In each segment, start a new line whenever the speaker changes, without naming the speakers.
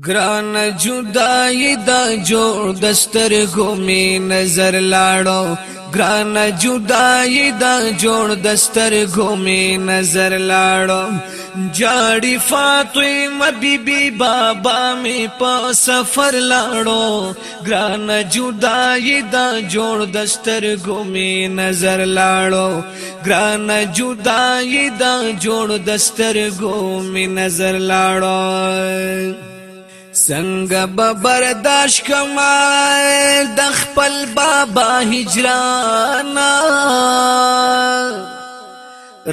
ګران جدائی دا جوړ دستر غمی نظر لاړو ګران جدائی دا جوړ دستر غمی نظر لاړو جاړي فاطمه بیبي بابا می په سفر لاړو ګران جدائی دا جوړ دستر غمی نظر لاړو ګران جدائی دا جوړ دستر غمی نظر لاړو څنګه به برداشت کما د خپل بابا هجرانا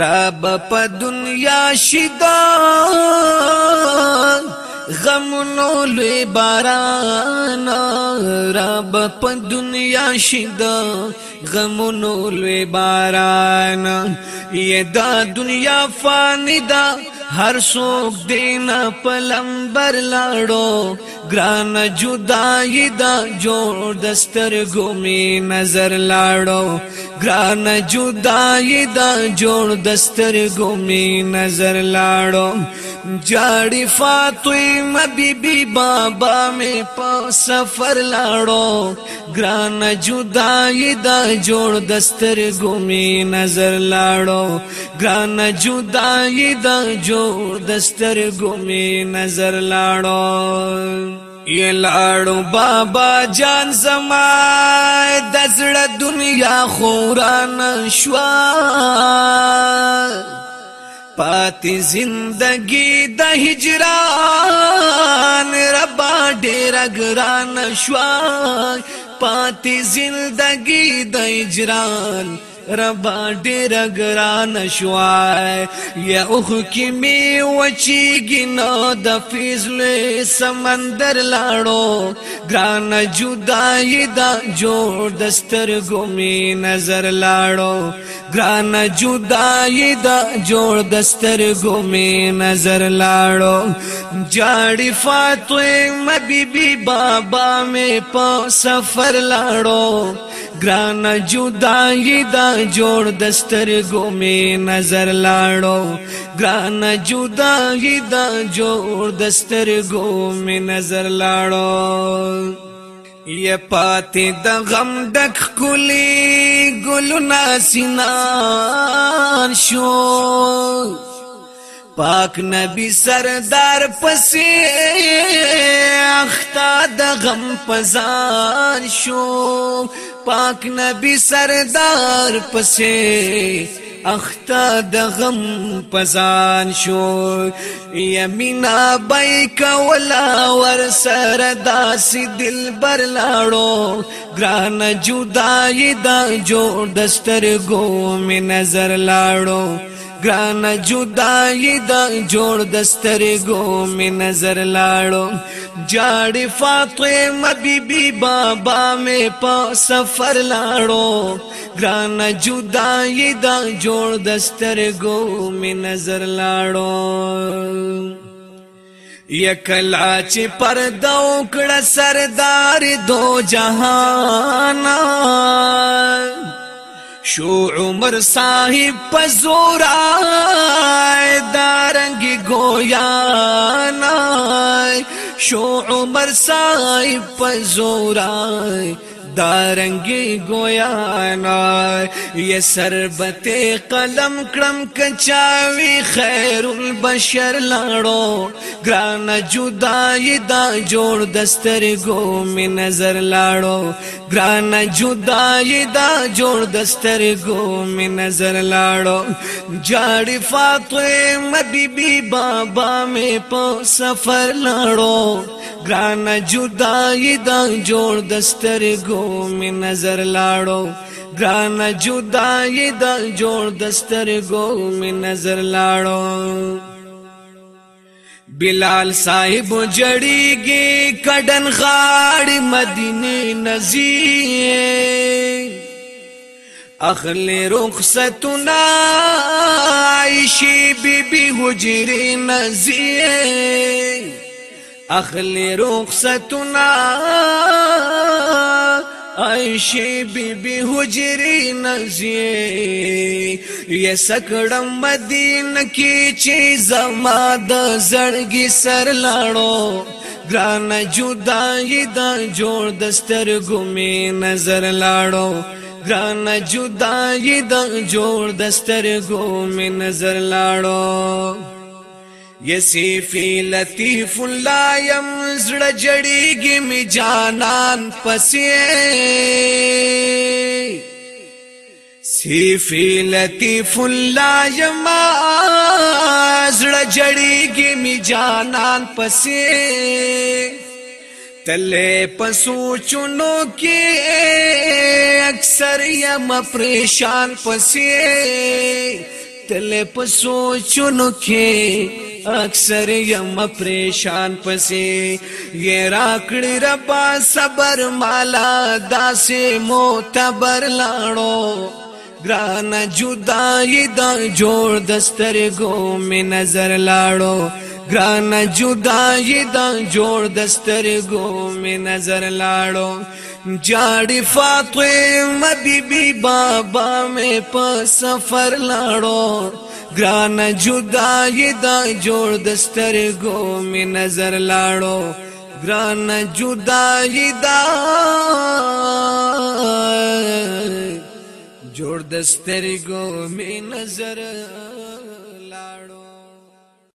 رب په دنیا شیدا غم نو لوی باران رب په دنیا شیدا غم نو لوی باران یدا دنیا فانی دا هر څوک دین په لمبر لاړو ګران جدای دا جوړ دستر ګومي نظر لاړو ګران جدای دا جوړ دستر ګومي نظر لاړو جاړی فاطمه بیبي بابا می په سفر لاړو ګران جدای دا جوړ دستر ګومي نظر لاړو ګران جدای دا جوړ شو دستر گمی نظر لاړو یہ لاړو بابا جان زما د زړه دنیا خوران شوا پاتې زندگی د هجران ربا ډېر ګران شوا پاتې زندگی د هجران ربا ډیر ګران شوای یا اوخ کی می وچیږي نو د فیضل سمندر لاړو ګران جدای دا جوړ دستر ګمی نظر لاړو ګران جدای دا جوړ دستر ګمی نظر لاړو جاړی فاطمه بیبي بابا می په سفر لاړو ګران جدائی دا جوړ دستر ګومې نظر لاړو ګران جدائی دا جوړ دستر ګومې نظر لاړو یا پاتې د غم ډک کلی ګلو ناسینان شو پاک نبی سردار پسې اختا د غم پزان شو پاک نبی سردار پسې اختا د غم پزان شو یمینا بای کولا ور سر داس دل بر لاړو ګران جدای دا جوړ دستر گو می نظر لاړو ګران جدائی دا جوړ دسترګو می نظر لاړو جاړي فاطمه بیبي بابا می په سفر لاړو ګران جدائی دا جوړ دسترګو می نظر لاړو یکلا چې پردو کړه سردار دو جهان شو عمر صاحب پزورا دارنگی گویانا شو عمر صاحب پزورا دارنګي گویا نا یہ سربت قلم کړم کچاوي خیر البشر لاړو ګران جدای دا جوړ دستر گو می نظر لاړو ګران جدای دا جوړ دستر گو می نظر لاړو جاړي فاطمه بیبي بابا می په سفر لاړو ګران جدای دا جوړ دستر گو می نظر لاړو ګران جدای د جوړ دستر گو می نظر لاړو بلال صاحب جړیږي کډن غاړ مدینه نزی اخلی رخصتنا عائشی بی بی حجری نزیه اخلی رخصتنا عائشه بیبي حجرې نزي یا سکړم مدینه کې چې زما د زړګي سر لاړو ګران جدای دا جوړ دستر ګمې نظر لاړو ګران جدای دا جوړ دستر ګمې نظر لاړو یسی فی لطیف الله يم زړه جړیږي می جانان پسې سی فی لطیف الله يم زړه جړیږي می جانان پسې تله پسو چونو کې اکثر یم پریشان پسې تله پسو چونو کې اکثر یم پریشان پسې یې راکړی ربا صبر مالا داسې موتبر لاړو ګران جدای د جوړ دسترګو می نظر لاړو ګران جدای د جوړ دسترګو می نظر لاړو جاڑی فاطمه بیبي بابا می په سفر لاړو گران جدائی دا جوړ دستر گو می نظر لاړو گران جدائی دا جوړ دستر گو می نظر